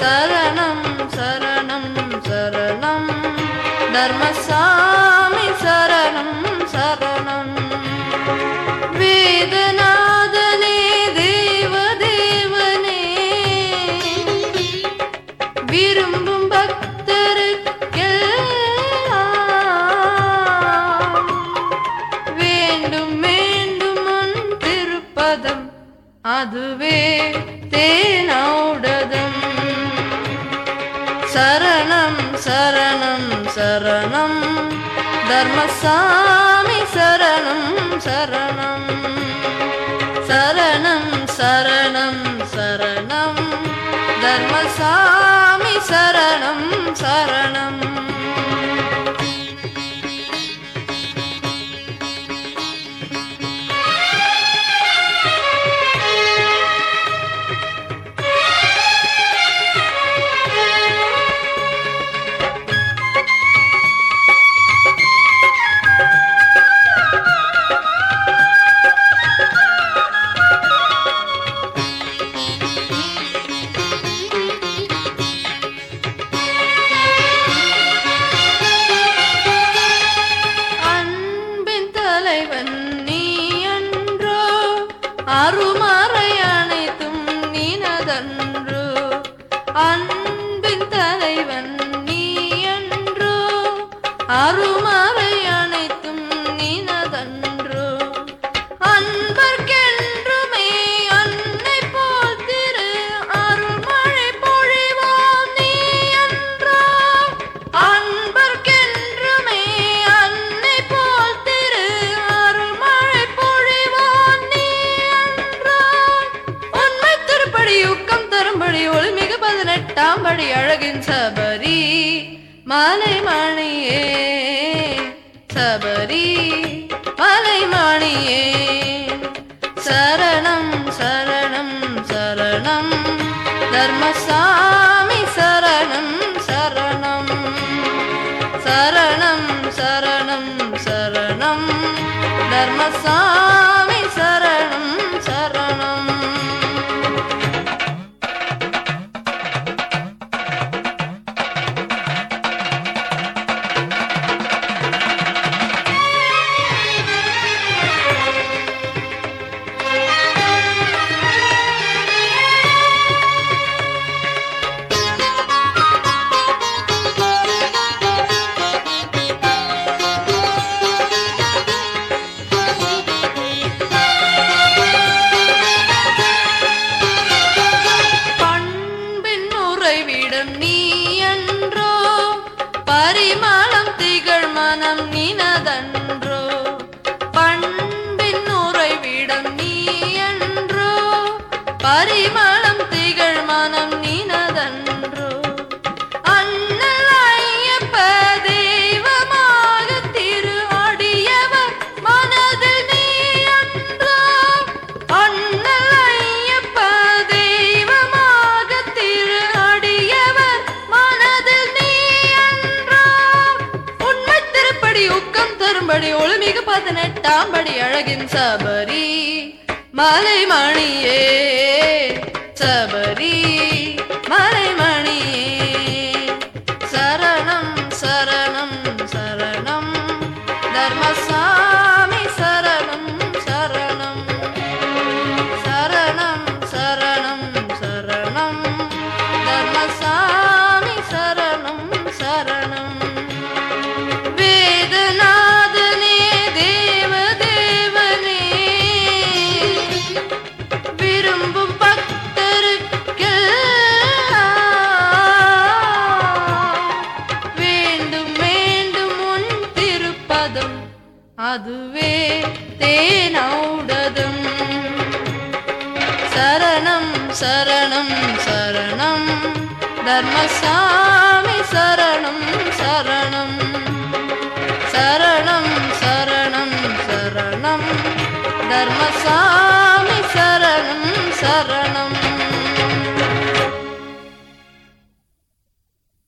சரணம் சரணம் சரணம். தர்மசாமி சரணம் சரணம். வேதநாதனே தேவ தேவனே. விரும்பும் பக்தருக்கெல்லாம் வேண்டும் வேண்டும் உன் அதுவே शरणं शरणं शरणं। धर्मसारं शरणं शरणं। शरणं शरणं शरणं। धर्मसा அருமறை அனைத்தும் நீனதன்று. அன்பின் தலைவன் நீ என்று அருமறை மாலை மணியே சபரி மலை மணியே சரணம் சரணம் சரணம். தர்மசாமி சரணம் சரணம். சரணம் சரணம் சரணம். தர்மசாமி ஊக்கம் தரும்படி ஒளிமிகு பதினெட்டாம் நெட்டாம்படி அழகின் சபரி மலை மணியே சபரி. அதுவே தேனௌடதம் சரணம் சரணம் சரணம். தர்மசாமி சரணம் சரணம். சரணம் சரணம் சரணம். தர்மசாமி